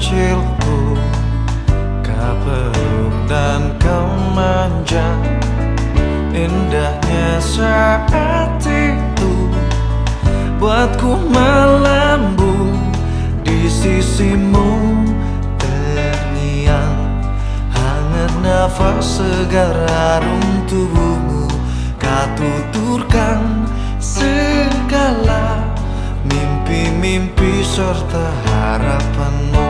kecilku Kau peluk dan kau manja. Indahnya saat itu Buatku melambung di sisimu. Terngiang hangat nafas segar harum tubuhmu Kau tuturkan segala mimpi-mimpi serta harapanmu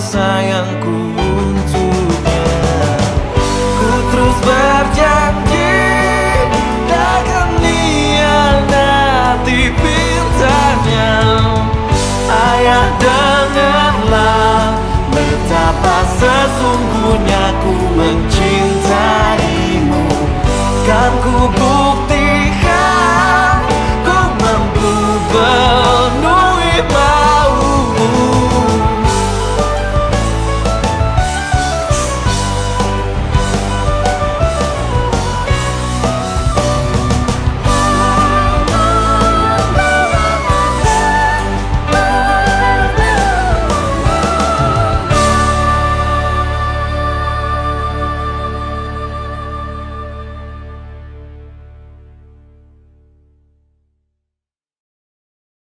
sayangku untuknya. Ku terus berjanji Takkan nanti pintanya Ayah dengarlah Betapa sesungguhnya ku